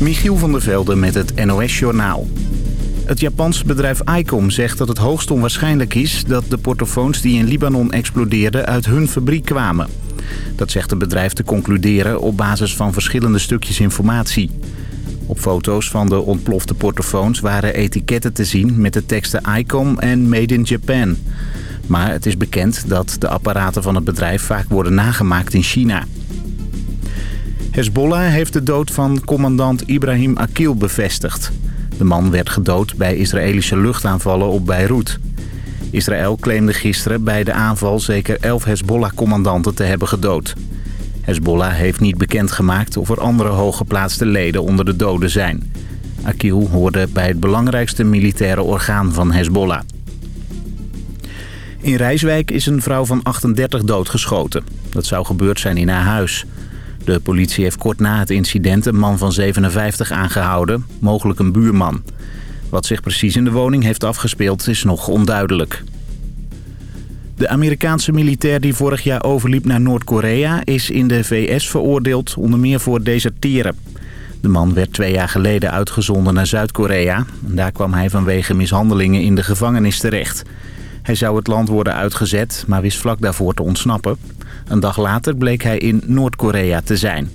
Michiel van der Velde met het NOS-journaal. Het Japanse bedrijf ICOM zegt dat het hoogst onwaarschijnlijk is... dat de portofoons die in Libanon explodeerden uit hun fabriek kwamen. Dat zegt het bedrijf te concluderen op basis van verschillende stukjes informatie. Op foto's van de ontplofte portofoons waren etiketten te zien... met de teksten ICOM en Made in Japan. Maar het is bekend dat de apparaten van het bedrijf vaak worden nagemaakt in China... Hezbollah heeft de dood van commandant Ibrahim Akil bevestigd. De man werd gedood bij Israëlische luchtaanvallen op Beirut. Israël claimde gisteren bij de aanval zeker elf Hezbollah-commandanten te hebben gedood. Hezbollah heeft niet bekendgemaakt of er andere hooggeplaatste leden onder de doden zijn. Akil hoorde bij het belangrijkste militaire orgaan van Hezbollah. In Rijswijk is een vrouw van 38 doodgeschoten. Dat zou gebeurd zijn in haar huis. De politie heeft kort na het incident een man van 57 aangehouden, mogelijk een buurman. Wat zich precies in de woning heeft afgespeeld is nog onduidelijk. De Amerikaanse militair die vorig jaar overliep naar Noord-Korea... is in de VS veroordeeld onder meer voor deserteren. De man werd twee jaar geleden uitgezonden naar Zuid-Korea. Daar kwam hij vanwege mishandelingen in de gevangenis terecht. Hij zou het land worden uitgezet, maar wist vlak daarvoor te ontsnappen. Een dag later bleek hij in Noord-Korea te zijn.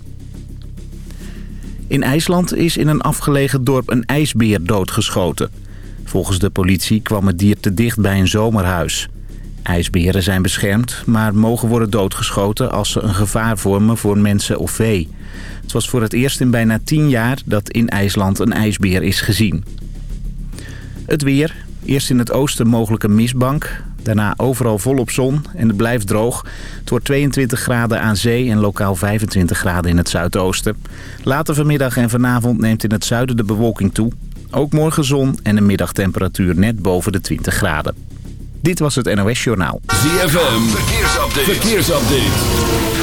In IJsland is in een afgelegen dorp een ijsbeer doodgeschoten. Volgens de politie kwam het dier te dicht bij een zomerhuis. IJsberen zijn beschermd, maar mogen worden doodgeschoten als ze een gevaar vormen voor mensen of vee. Het was voor het eerst in bijna tien jaar dat in IJsland een ijsbeer is gezien. Het weer. Eerst in het oosten mogelijk een mistbank. Daarna overal volop zon en het blijft droog. Het wordt 22 graden aan zee en lokaal 25 graden in het zuidoosten. Later vanmiddag en vanavond neemt in het zuiden de bewolking toe. Ook morgen zon en een middagtemperatuur net boven de 20 graden. Dit was het NOS Journaal. ZFM, verkeersupdate. verkeersupdate.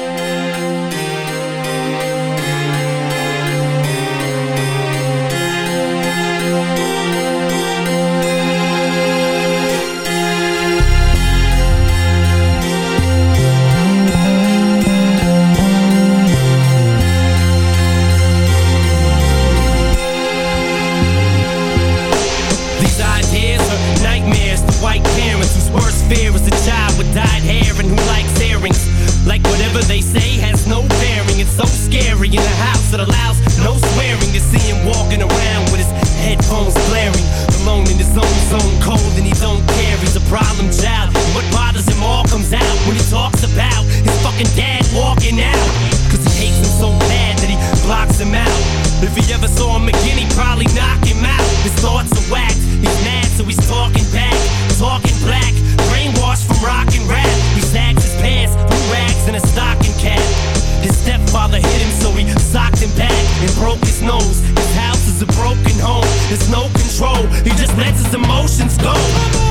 There's no control, he just lets his emotions go.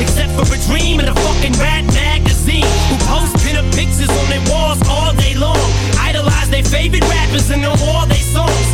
except for a dream and a fucking rat magazine. Who post pinup pictures on their walls all day long. Idolize their favorite rappers and know all their songs.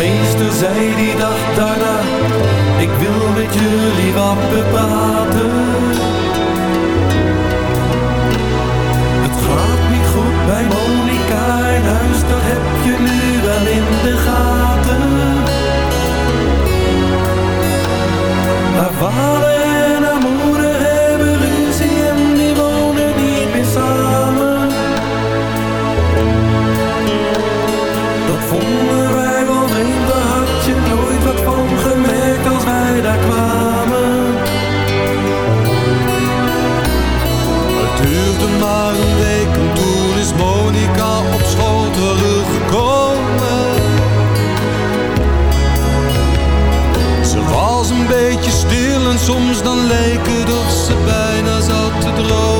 meester zei die dag daarna, ik wil met jullie wat bepraten. Het gaat niet goed bij Monika. in huis, dat heb je nu wel in de gaten. Haar vader kwamen. Het duurde maar een week en toen is Monica op school teruggekomen. Ze was een beetje stil en soms dan leek het of ze bijna zat te dromen.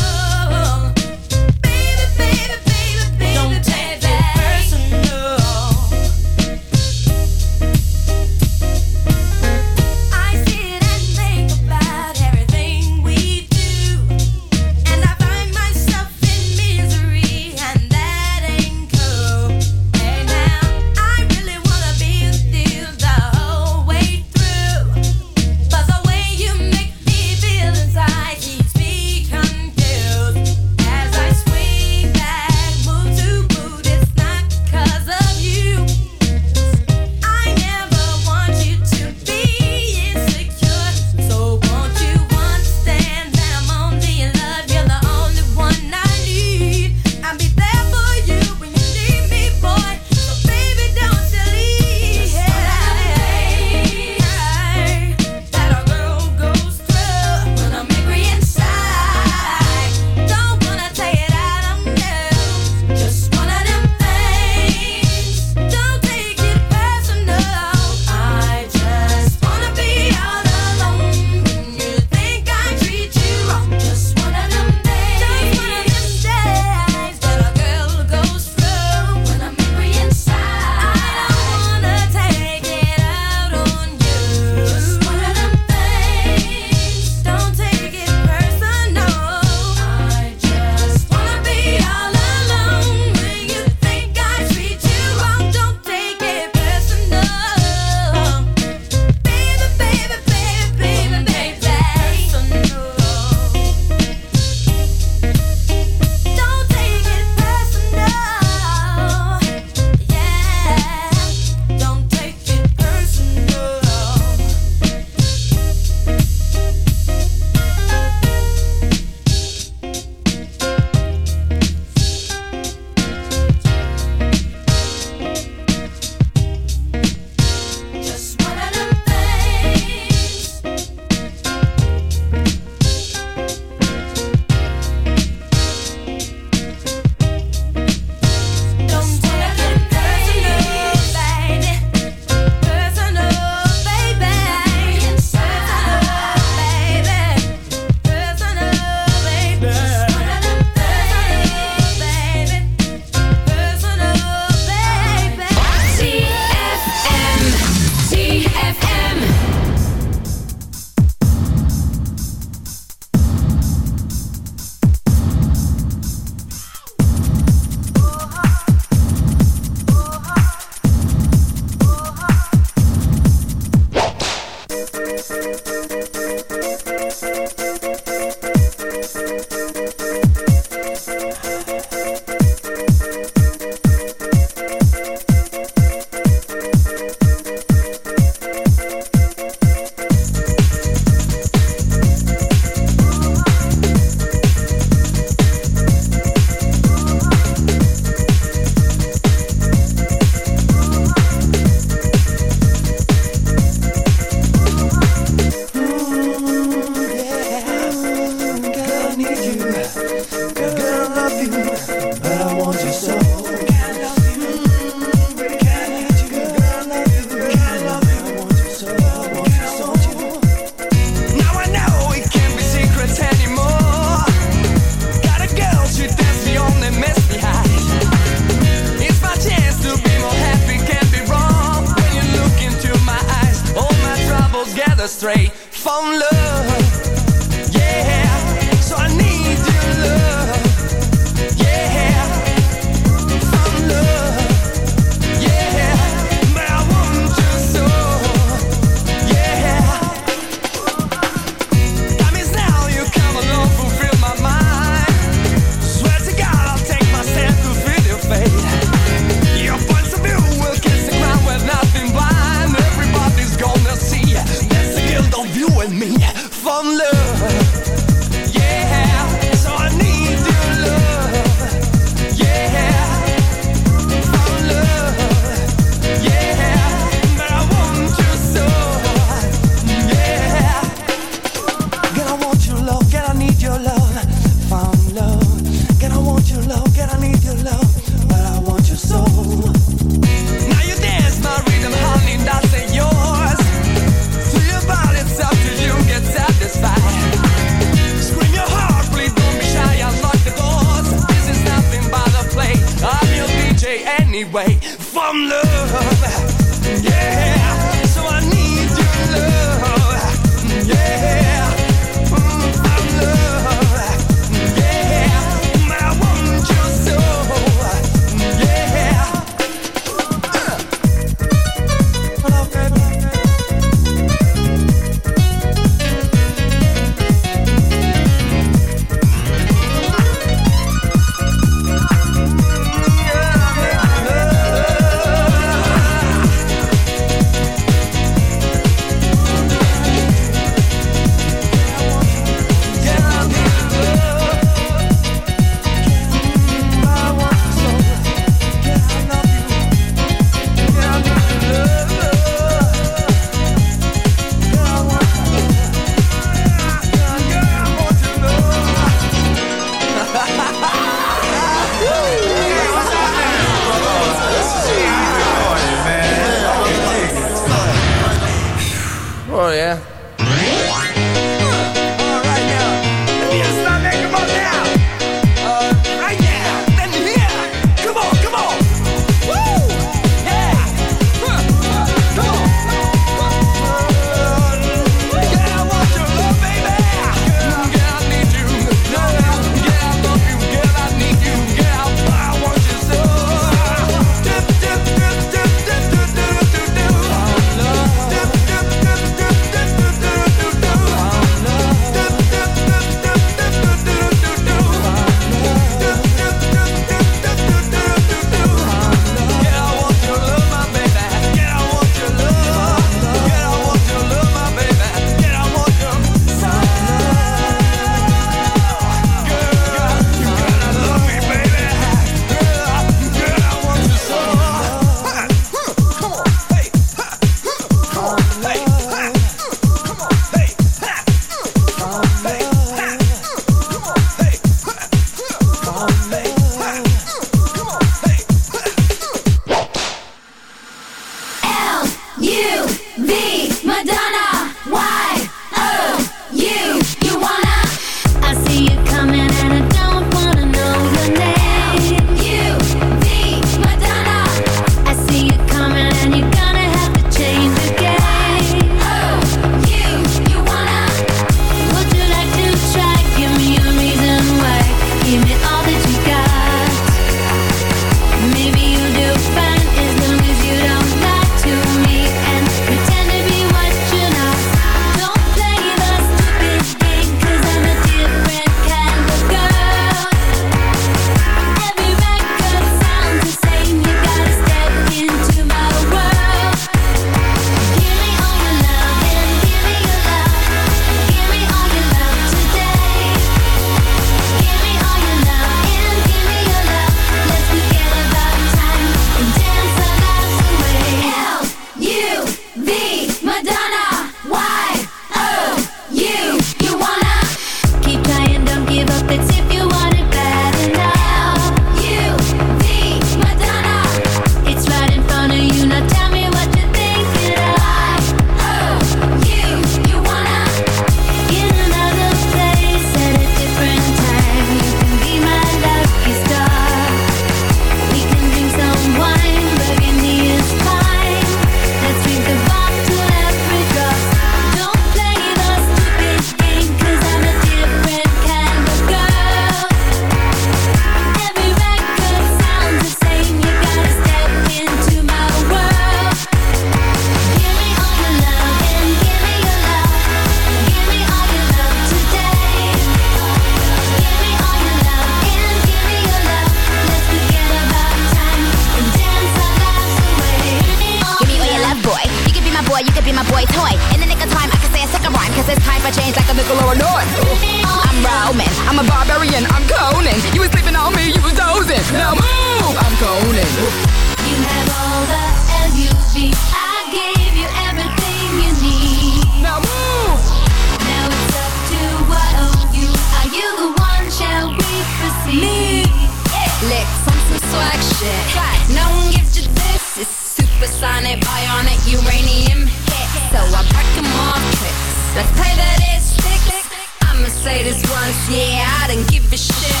Let's play that it sticks. I'ma say this once, yeah, I don't give a shit.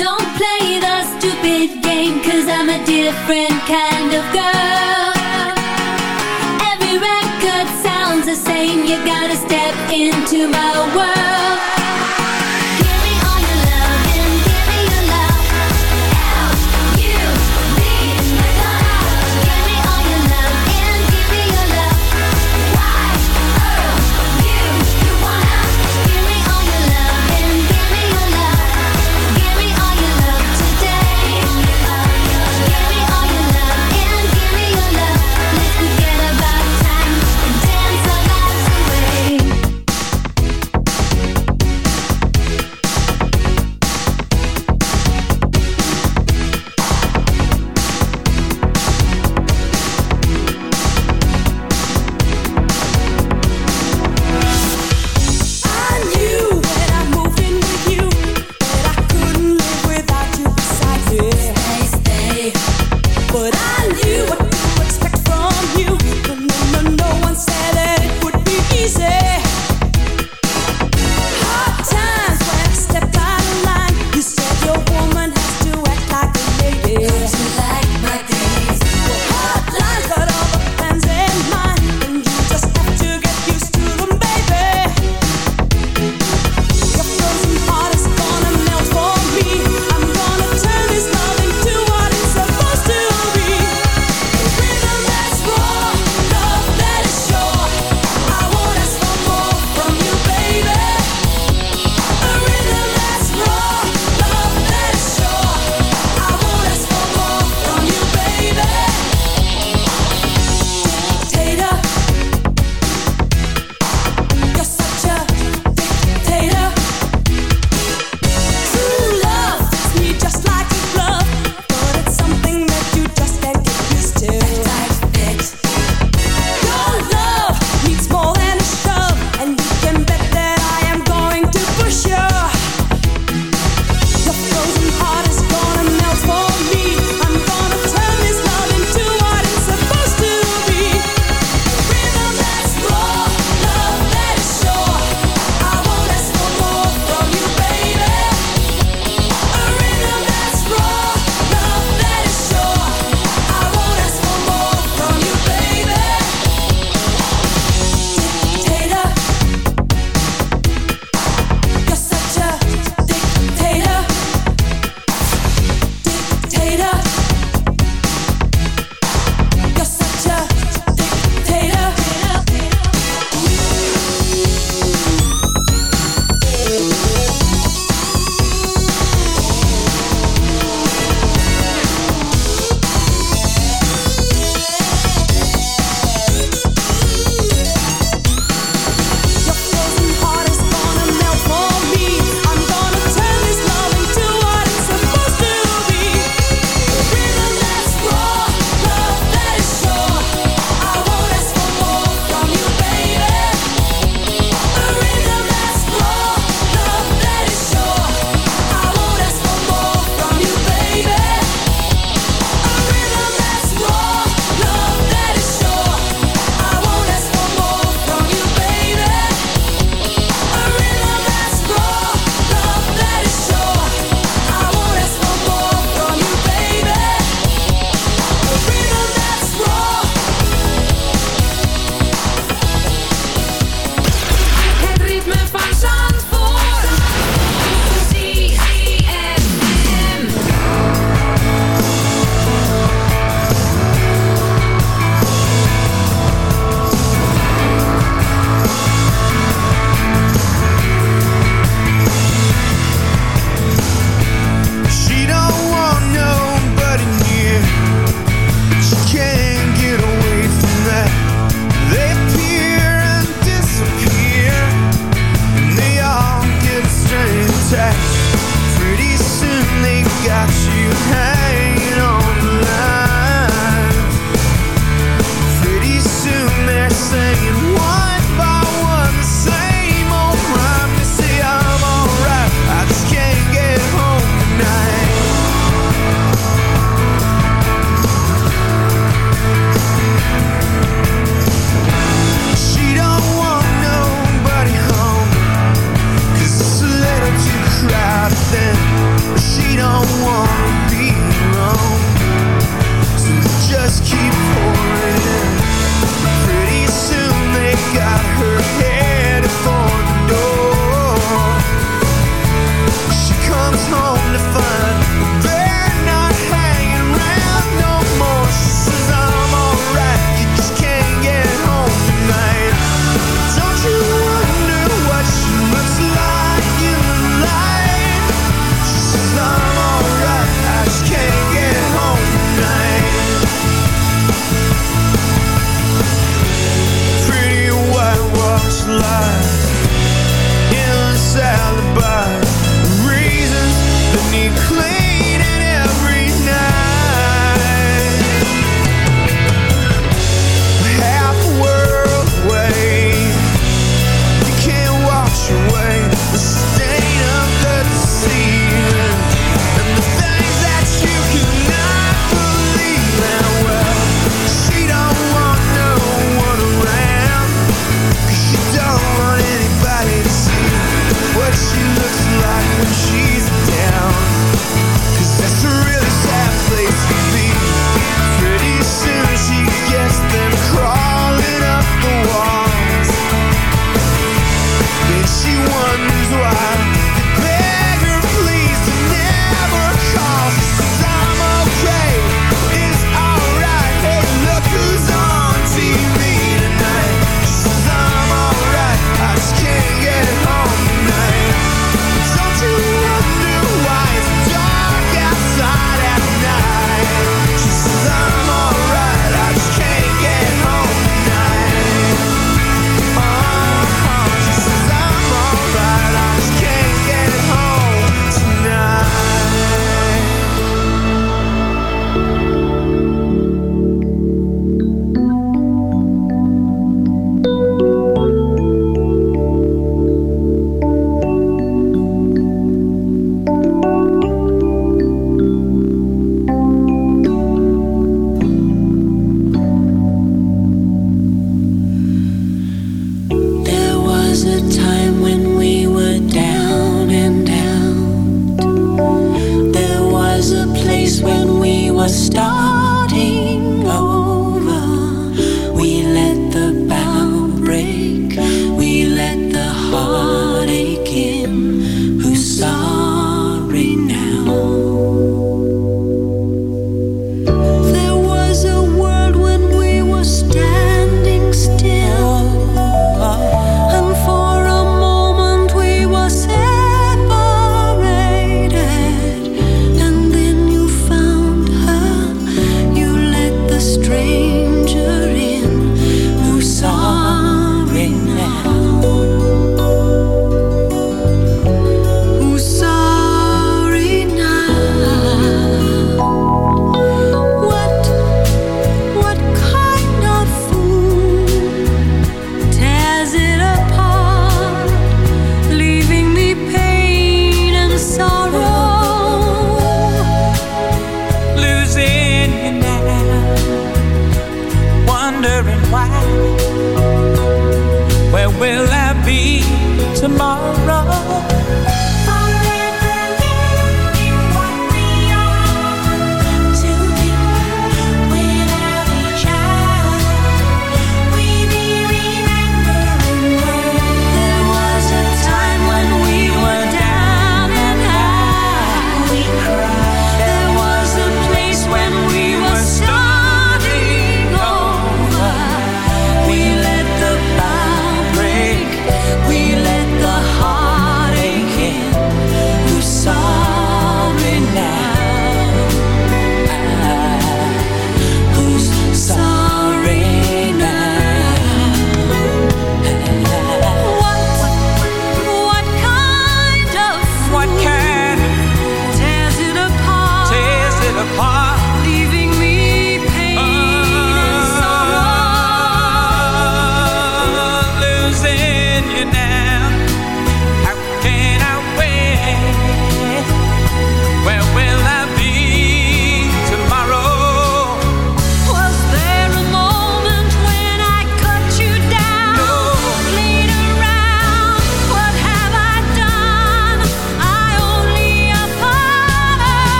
Don't play the stupid game, cause I'm a different kind of girl. Every record sounds the same, you gotta step into my world.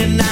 and I